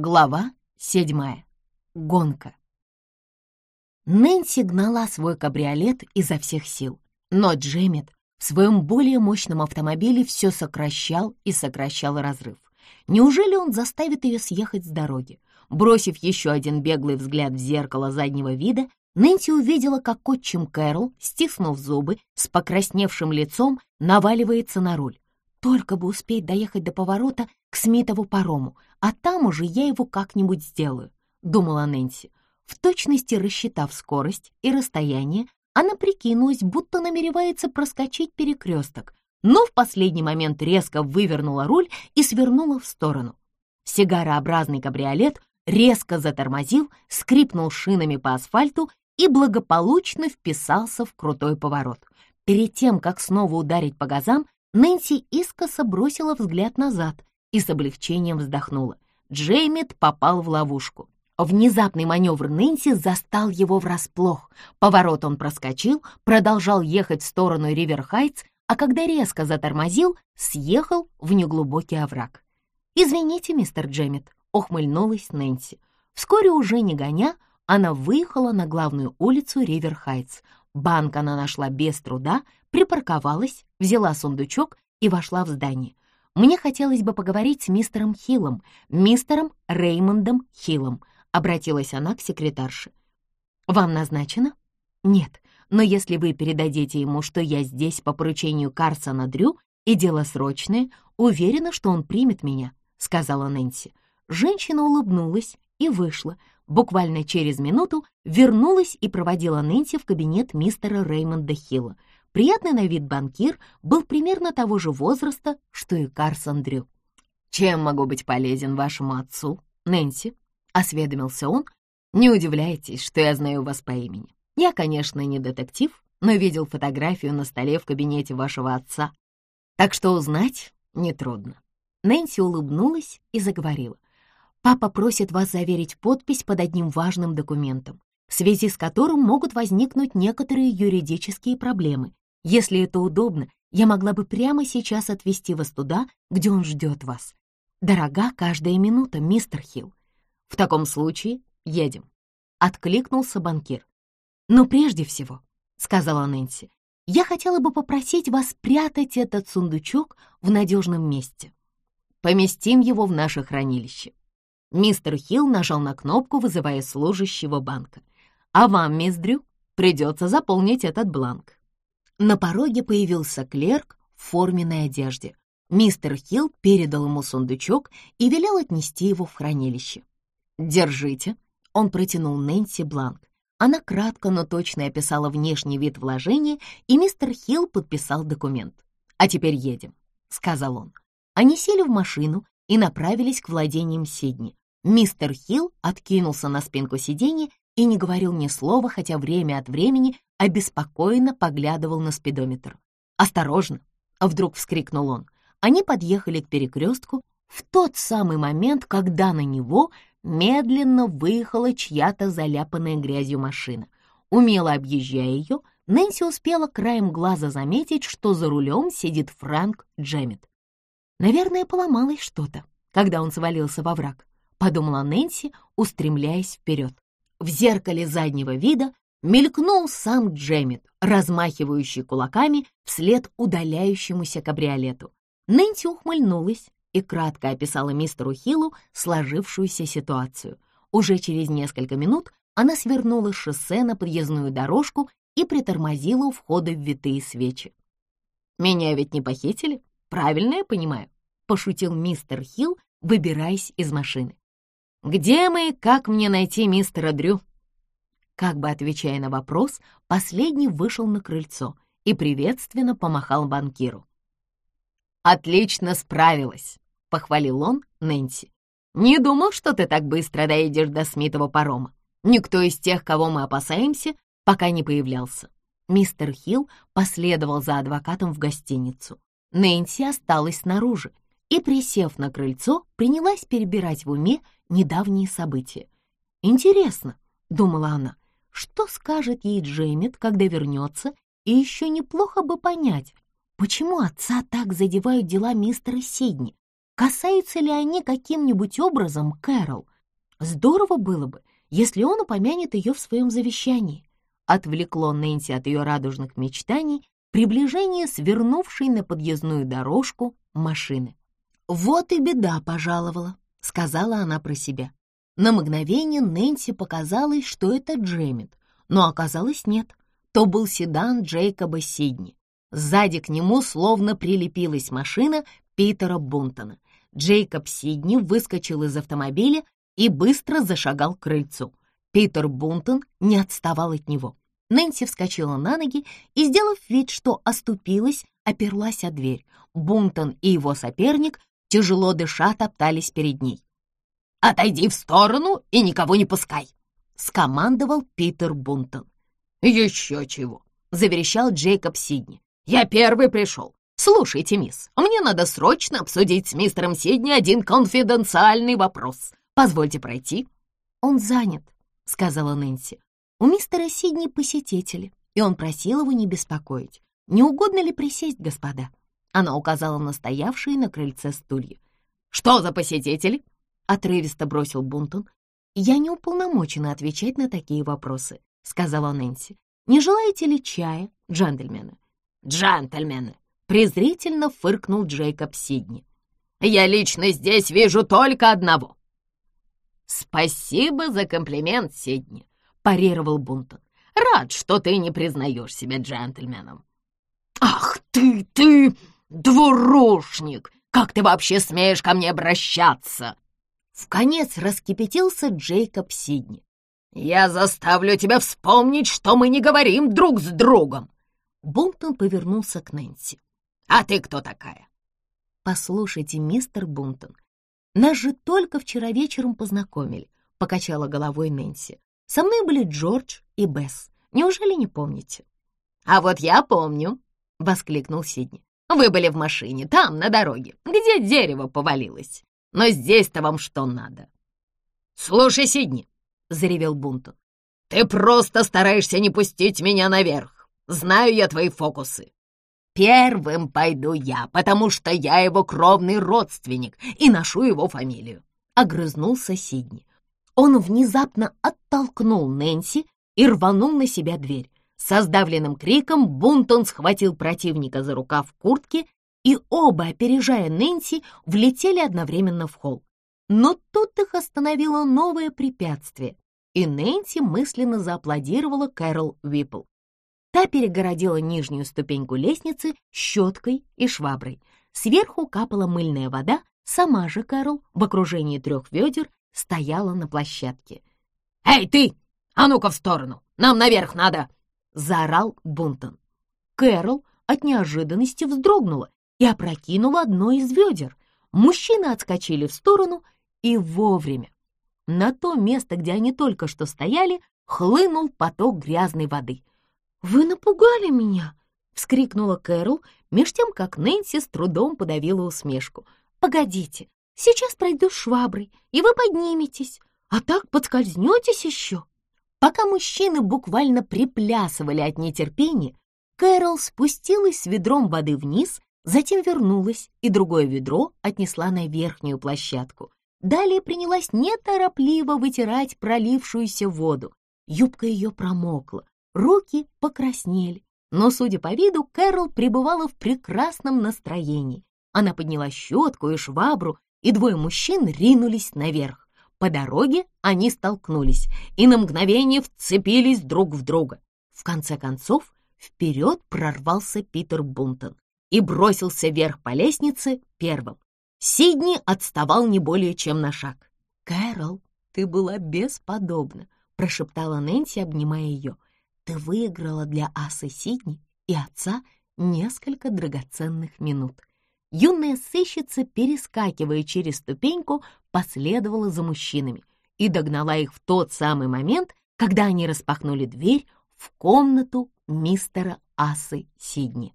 Глава седьмая. Гонка. Нэнси гнала свой кабриолет изо всех сил, но Джеммет в своем более мощном автомобиле все сокращал и сокращал разрыв. Неужели он заставит ее съехать с дороги? Бросив еще один беглый взгляд в зеркало заднего вида, Нэнси увидела, как отчим Кэрол, стиснув зубы, с покрасневшим лицом, наваливается на руль. Только бы успеть доехать до поворота к Смитову парому, а там уже я его как-нибудь сделаю, думала Нэнси. В точности рассчитав скорость и расстояние, она прикинулась, будто намеревается проскочить перекресток, но в последний момент резко вывернула руль и свернула в сторону. Сигарообразный кабриолет резко затормозил, скрипнул шинами по асфальту и благополучно вписался в крутой поворот. Перед тем, как снова ударить по газам, Нэнси искоса бросила взгляд назад и с облегчением вздохнула. Джеймит попал в ловушку. Внезапный маневр Нэнси застал его врасплох. Поворот он проскочил, продолжал ехать в сторону Риверхайтс, а когда резко затормозил, съехал в неглубокий овраг. «Извините, мистер Джеммит», — ухмыльнулась Нэнси. Вскоре уже не гоня, она выехала на главную улицу Риверхайтс. Банк она нашла без труда, припарковалась, взяла сундучок и вошла в здание. Мне хотелось бы поговорить с мистером Хиллом, мистером Реймондом Хиллом, обратилась она к секретарше. Вам назначено? Нет, но если вы передадите ему, что я здесь по поручению Карсона Дрю и дело срочное, уверена, что он примет меня, сказала Нэнси. Женщина улыбнулась и вышла. Буквально через минуту вернулась и проводила Нэнси в кабинет мистера Реймонда Хилла. Приятный на вид банкир был примерно того же возраста, что и Карсон Дрю. «Чем могу быть полезен вашему отцу, Нэнси?» — осведомился он. «Не удивляйтесь, что я знаю вас по имени. Я, конечно, не детектив, но видел фотографию на столе в кабинете вашего отца, так что узнать нетрудно». Нэнси улыбнулась и заговорила. «Папа просит вас заверить подпись под одним важным документом, в связи с которым могут возникнуть некоторые юридические проблемы. Если это удобно, я могла бы прямо сейчас отвезти вас туда, где он ждет вас. Дорога каждая минута, мистер Хилл. В таком случае едем. Откликнулся банкир. Но прежде всего, сказала Нэнси, я хотела бы попросить вас спрятать этот сундучок в надежном месте. Поместим его в наше хранилище. Мистер Хилл нажал на кнопку, вызывая служащего банка. А вам, мисс Дрю, придется заполнить этот бланк. На пороге появился клерк в форменной одежде. Мистер Хилл передал ему сундучок и велел отнести его в хранилище. «Держите», — он протянул Нэнси бланк. Она кратко, но точно описала внешний вид вложения, и мистер Хилл подписал документ. «А теперь едем», — сказал он. Они сели в машину и направились к владениям Сидни. Мистер Хилл откинулся на спинку сиденья и не говорил ни слова, хотя время от времени обеспокоенно поглядывал на спидометр. «Осторожно!» — вдруг вскрикнул он. Они подъехали к перекрестку в тот самый момент, когда на него медленно выехала чья-то заляпанная грязью машина. Умело объезжая ее, Нэнси успела краем глаза заметить, что за рулем сидит Фрэнк Джеммит. Наверное, поломалось что-то, когда он свалился во враг, подумала Нэнси, устремляясь вперед. В зеркале заднего вида мелькнул сам Джеммит, размахивающий кулаками вслед удаляющемуся кабриолету. Нэнси ухмыльнулась и кратко описала мистеру Хиллу сложившуюся ситуацию. Уже через несколько минут она свернула с шоссе на подъездную дорожку и притормозила у входа в витые свечи. «Меня ведь не похитили, правильно я понимаю?» — пошутил мистер Хилл, выбираясь из машины. «Где мы и как мне найти мистера Дрю?» Как бы отвечая на вопрос, последний вышел на крыльцо и приветственно помахал банкиру. «Отлично справилась», — похвалил он Нэнси. «Не думал, что ты так быстро доедешь до Смитова парома. Никто из тех, кого мы опасаемся, пока не появлялся». Мистер Хилл последовал за адвокатом в гостиницу. Нэнси осталась снаружи и, присев на крыльцо, принялась перебирать в уме недавние события. «Интересно», — думала она, — «что скажет ей Джеймит, когда вернется, и еще неплохо бы понять, почему отца так задевают дела мистера Сидни. касаются ли они каким-нибудь образом Кэрол. Здорово было бы, если он упомянет ее в своем завещании. Отвлекло Нэнси от ее радужных мечтаний приближение свернувшей на подъездную дорожку машины. «Вот и беда пожаловала», — сказала она про себя. На мгновение Нэнси показалось, что это Джемит, но оказалось нет. То был седан Джейкоба Сидни. Сзади к нему словно прилепилась машина Питера Бунтона. Джейкоб Сидни выскочил из автомобиля и быстро зашагал к крыльцу. Питер Бунтон не отставал от него. Нэнси вскочила на ноги и, сделав вид, что оступилась, оперлась о дверь. Бунтон и его соперник, тяжело дыша, топтались перед ней. «Отойди в сторону и никого не пускай!» — скомандовал Питер Бунтон. «Еще чего!» — заверещал Джейкоб Сидни. «Я первый пришел. Слушайте, мисс, мне надо срочно обсудить с мистером Сидни один конфиденциальный вопрос. Позвольте пройти». «Он занят», — сказала Нэнси. «У мистера Сидни посетители, и он просил его не беспокоить. Не угодно ли присесть, господа?» Она указала на стоявшие на крыльце стулья. «Что за посетители?» — отрывисто бросил Бунтон. «Я не уполномочена отвечать на такие вопросы», — сказала Нэнси. «Не желаете ли чая, джентльмены?» «Джентльмены!» — презрительно фыркнул Джейкоб Сидни. «Я лично здесь вижу только одного». «Спасибо за комплимент, Сидни», — парировал Бунтон. «Рад, что ты не признаешь себя джентльменом». «Ах ты, ты, двурушник! Как ты вообще смеешь ко мне обращаться?» В конец раскипятился Джейкоб Сидни. «Я заставлю тебя вспомнить, что мы не говорим друг с другом!» Бунтон повернулся к Нэнси. «А ты кто такая?» «Послушайте, мистер Бунтон, нас же только вчера вечером познакомили», — покачала головой Нэнси. «Со мной были Джордж и Бесс. Неужели не помните?» «А вот я помню», — воскликнул Сидни. «Вы были в машине, там, на дороге, где дерево повалилось. Но здесь-то вам что надо?» «Слушай, Сидни», — заревел Бунтон, — «ты просто стараешься не пустить меня наверх. Знаю я твои фокусы. Первым пойду я, потому что я его кровный родственник и ношу его фамилию», — огрызнулся Сидни. Он внезапно оттолкнул Нэнси и рванул на себя дверь. Со сдавленным криком Бунтон схватил противника за рукав куртки, и оба, опережая Нэнси, влетели одновременно в холл. Но тут их остановило новое препятствие, и Нэнси мысленно зааплодировала Кэрол Уиппл. Та перегородила нижнюю ступеньку лестницы щеткой и шваброй. Сверху капала мыльная вода, сама же Кэрол в окружении трех ведер стояла на площадке. «Эй, ты! А ну-ка в сторону! Нам наверх надо!» — заорал Бунтон. Кэрол от неожиданности вздрогнула и опрокинула одно из ведер. Мужчины отскочили в сторону и вовремя. На то место, где они только что стояли, хлынул поток грязной воды. «Вы напугали меня!» — вскрикнула Кэрол, меж тем, как Нэнси с трудом подавила усмешку. «Погодите, сейчас пройду шваброй, и вы подниметесь, а так подскользнетесь еще». Пока мужчины буквально приплясывали от нетерпения, Кэрол спустилась с ведром воды вниз, затем вернулась и другое ведро отнесла на верхнюю площадку. Далее принялась неторопливо вытирать пролившуюся воду. Юбка ее промокла, руки покраснели, но, судя по виду, Кэрол пребывала в прекрасном настроении. Она подняла щетку и швабру, и двое мужчин ринулись наверх. По дороге они столкнулись и на мгновение вцепились друг в друга. В конце концов, вперед прорвался Питер Бунтон и бросился вверх по лестнице первым. Сидни отставал не более чем на шаг. «Кэрол, ты была бесподобна», — прошептала Нэнси, обнимая ее. Ты выиграла для асы Сидни и отца несколько драгоценных минут. Юная сыщица, перескакивая через ступеньку, последовала за мужчинами и догнала их в тот самый момент, когда они распахнули дверь в комнату мистера Асы Сидни.